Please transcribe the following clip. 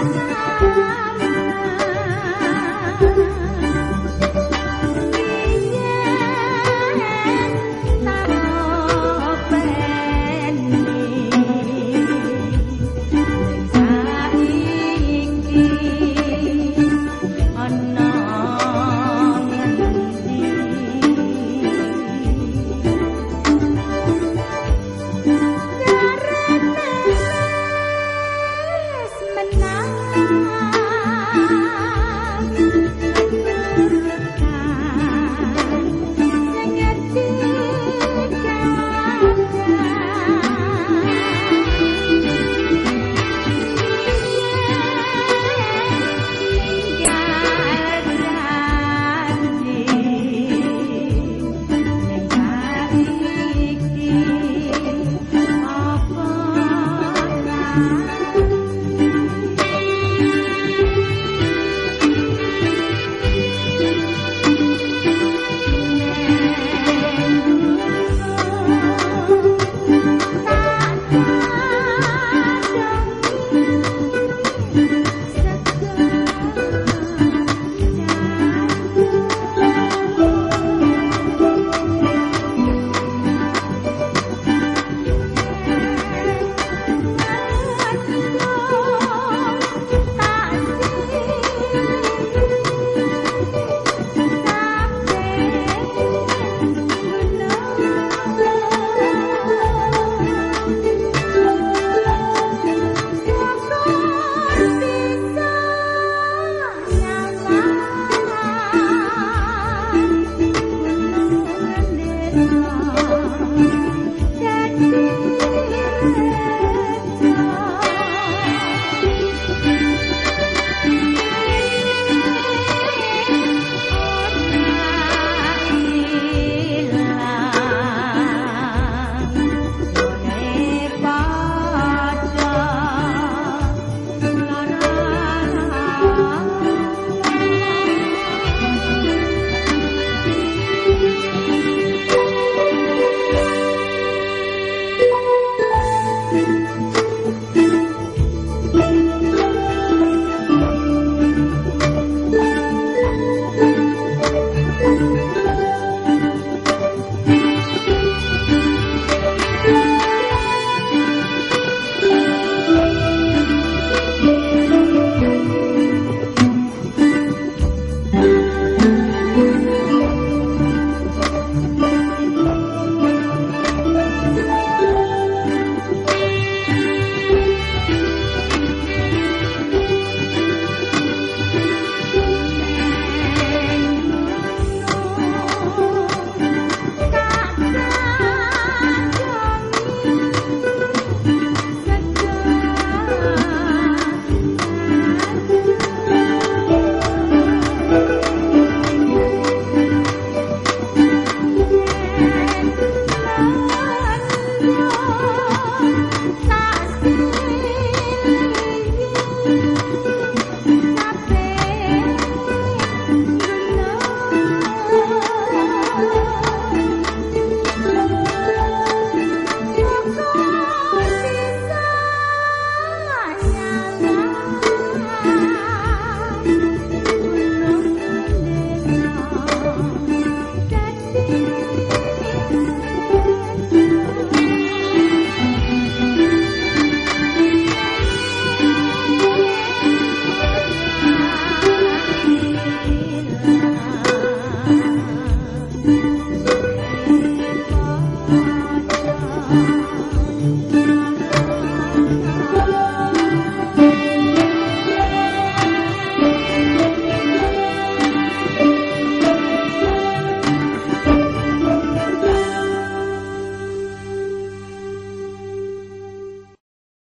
啊。